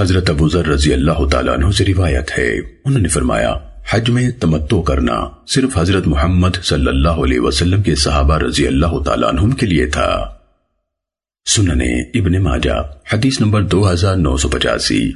حضرت ابو ذر رضی اللہ تعالیٰ عنہ سے روایت ہے۔ انہوں نے فرمایا، حج میں تمتو کرنا صرف حضرت محمد صلی اللہ علیہ وسلم کے صحابہ رضی اللہ تعالیٰ عنہ کے لیے تھا۔ سننے ابن ماجہ، حدیث نمبر دو ہزار نو سو پچاسی۔